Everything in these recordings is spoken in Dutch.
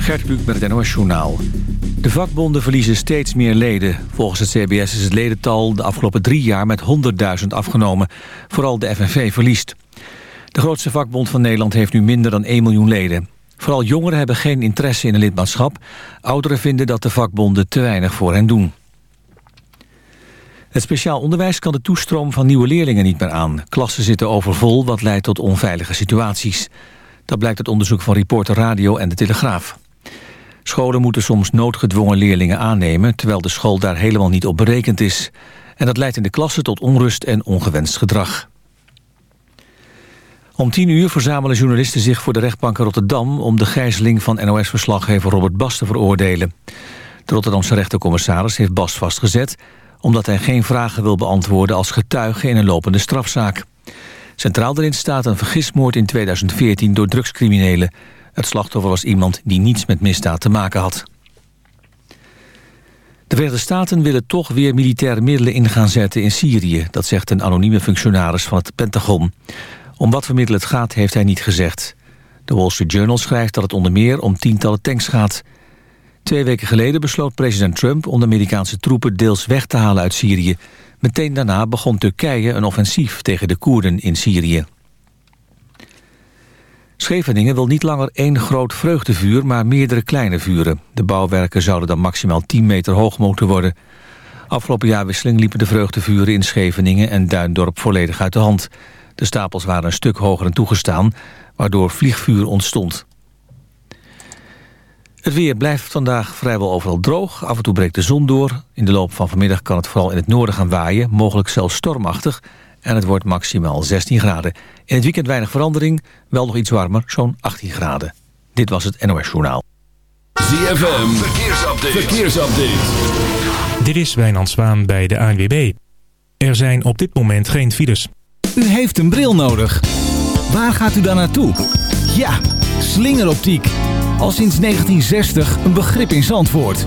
Gert Kluk met het NOS Journaal. De vakbonden verliezen steeds meer leden. Volgens het CBS is het ledental de afgelopen drie jaar met 100.000 afgenomen. Vooral de FNV verliest. De grootste vakbond van Nederland heeft nu minder dan 1 miljoen leden. Vooral jongeren hebben geen interesse in een lidmaatschap. Ouderen vinden dat de vakbonden te weinig voor hen doen. Het speciaal onderwijs kan de toestroom van nieuwe leerlingen niet meer aan. Klassen zitten overvol, wat leidt tot onveilige situaties. Dat blijkt uit onderzoek van Reporter Radio en De Telegraaf. Scholen moeten soms noodgedwongen leerlingen aannemen... terwijl de school daar helemaal niet op berekend is. En dat leidt in de klassen tot onrust en ongewenst gedrag. Om tien uur verzamelen journalisten zich voor de rechtbank in Rotterdam... om de gijzeling van NOS-verslaggever Robert Bas te veroordelen. De Rotterdamse rechtercommissaris heeft Bas vastgezet... omdat hij geen vragen wil beantwoorden als getuige in een lopende strafzaak. Centraal erin staat een vergismoord in 2014 door drugscriminelen. Het slachtoffer was iemand die niets met misdaad te maken had. De Verenigde Staten willen toch weer militaire middelen in gaan zetten in Syrië. Dat zegt een anonieme functionaris van het Pentagon. Om wat voor middelen het gaat, heeft hij niet gezegd. De Wall Street Journal schrijft dat het onder meer om tientallen tanks gaat. Twee weken geleden besloot president Trump om de Amerikaanse troepen deels weg te halen uit Syrië. Meteen daarna begon Turkije een offensief tegen de Koerden in Syrië. Scheveningen wil niet langer één groot vreugdevuur, maar meerdere kleine vuren. De bouwwerken zouden dan maximaal 10 meter hoog moeten worden. Afgelopen jaarwisseling liepen de vreugdevuren in Scheveningen en Duindorp volledig uit de hand. De stapels waren een stuk hoger en toegestaan, waardoor vliegvuur ontstond. Het weer blijft vandaag vrijwel overal droog. Af en toe breekt de zon door. In de loop van vanmiddag kan het vooral in het noorden gaan waaien. Mogelijk zelfs stormachtig. En het wordt maximaal 16 graden. In het weekend weinig verandering. Wel nog iets warmer, zo'n 18 graden. Dit was het NOS Journaal. ZFM, verkeersupdate. verkeersupdate. Dit is Wijnand Zwaan bij de ANWB. Er zijn op dit moment geen files. U heeft een bril nodig. Waar gaat u dan naartoe? Ja, slingeroptiek al sinds 1960 een begrip in Zandvoort.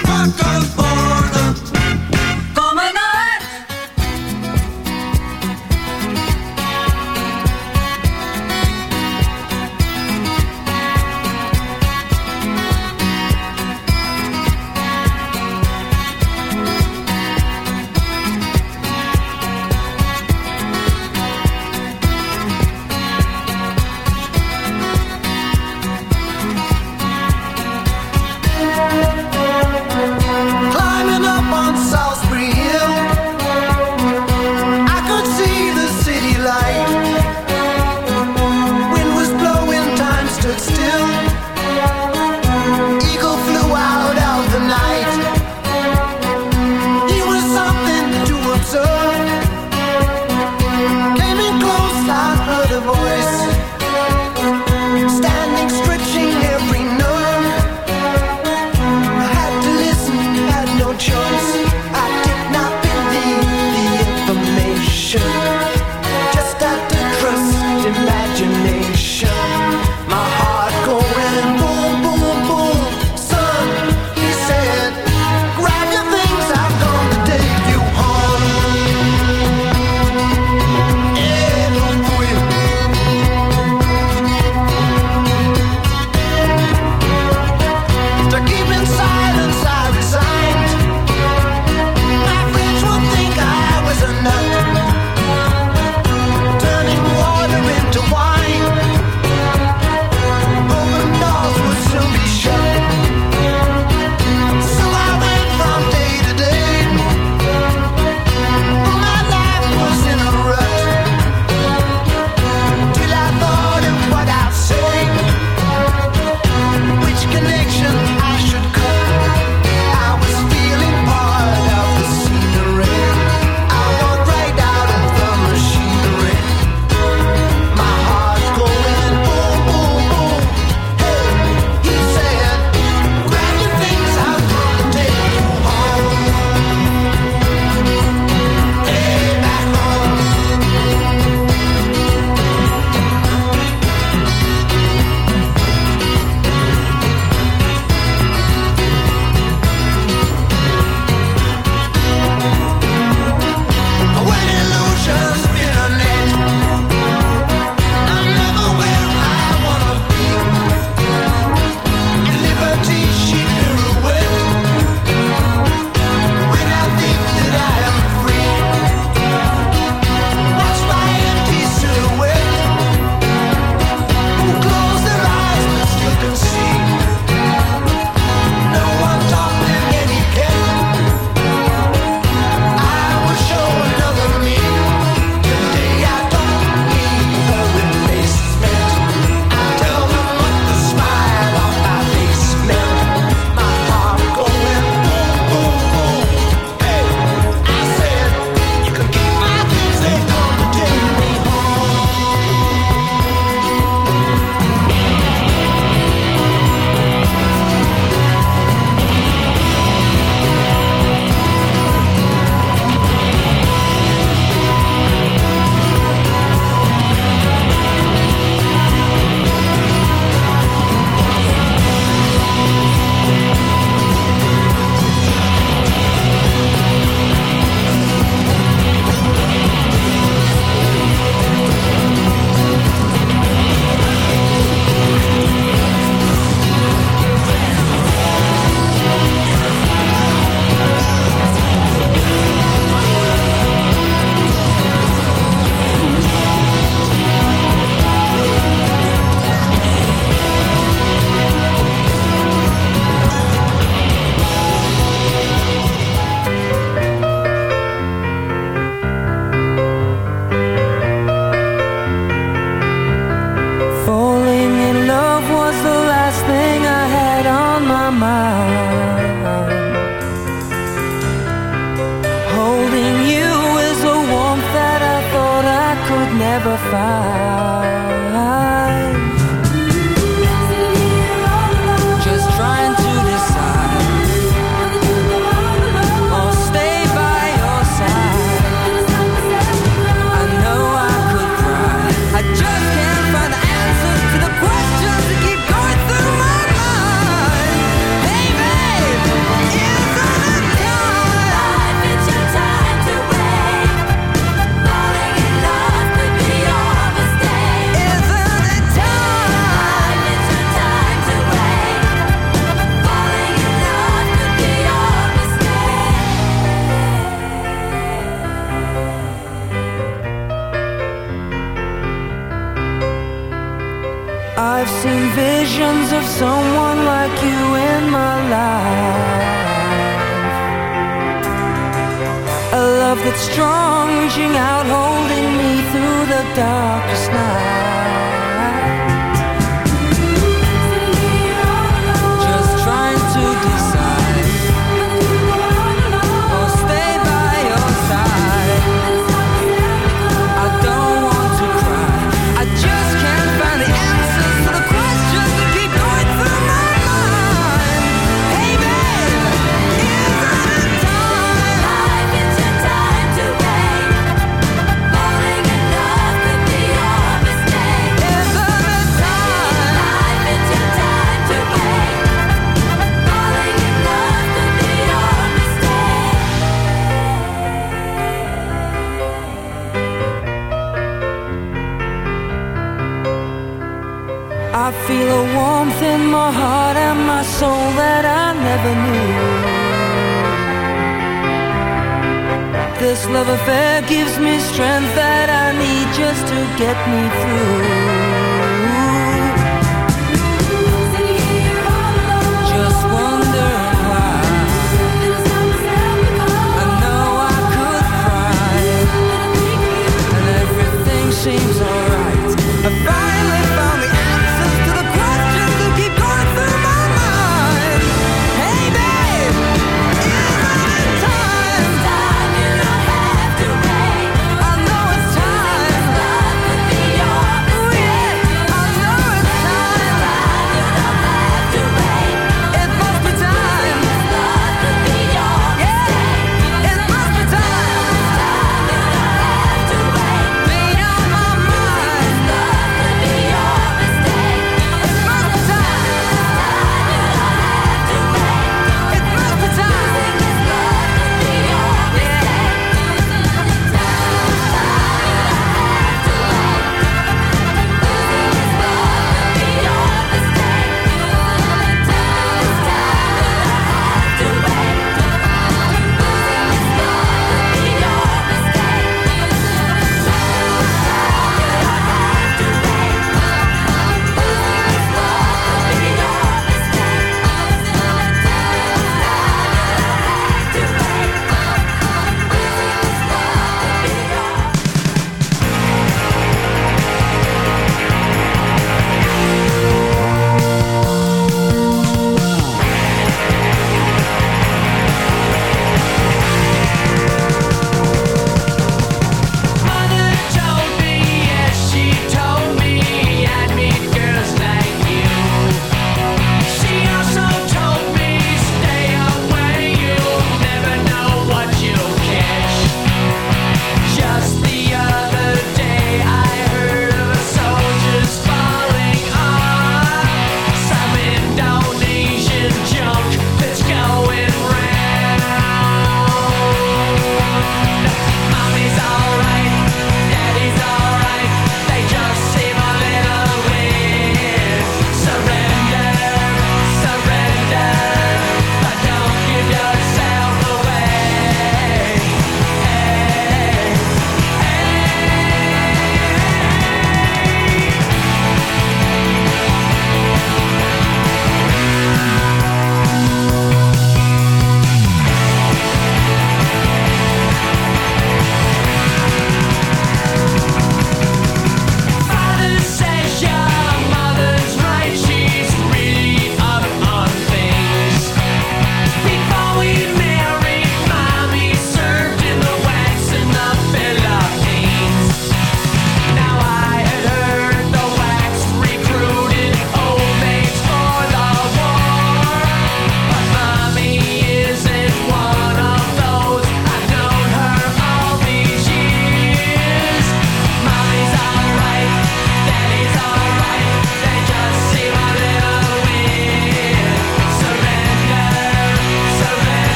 Wakker worden.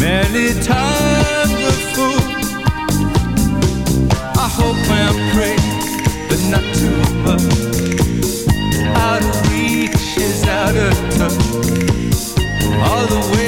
many times a fool, I hope and pray, but not too much. Out of reach is out of touch. All the way.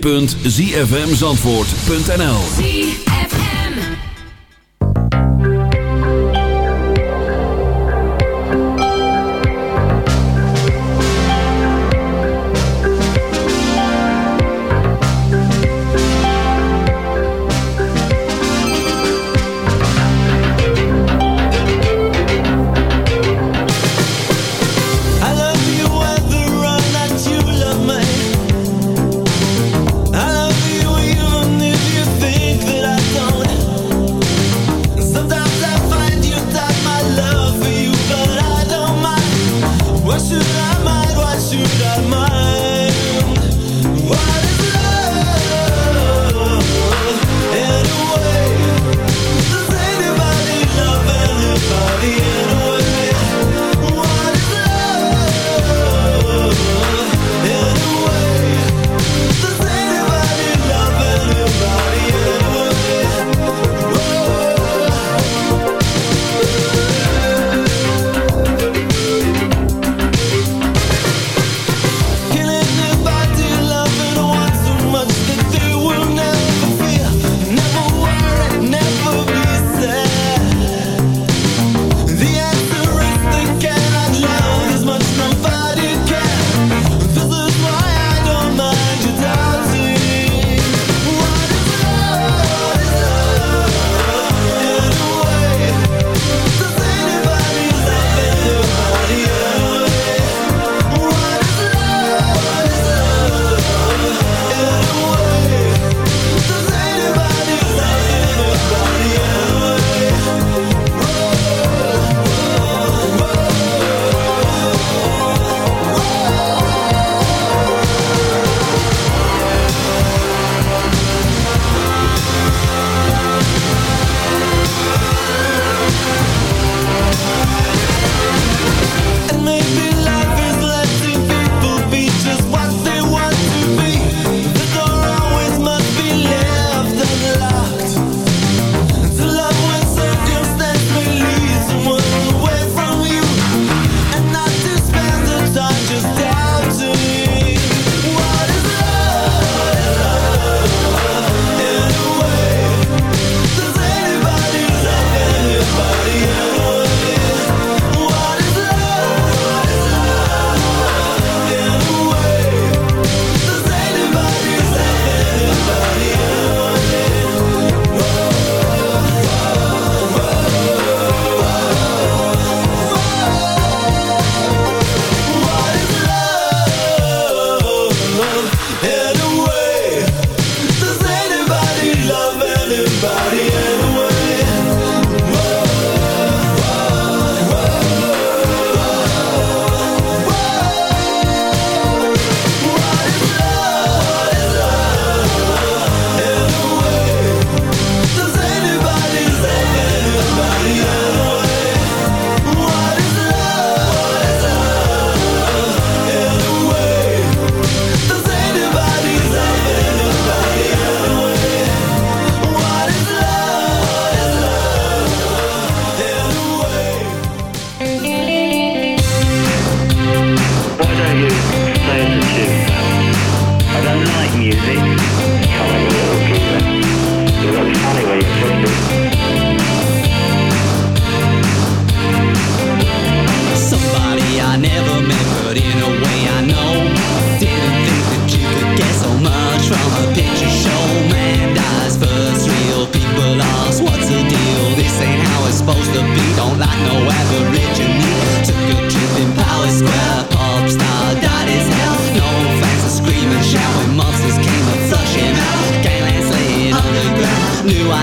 www.zfmzandvoort.nl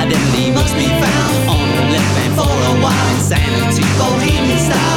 Identity must be found on the left and for a while. Insanity, bohemian style.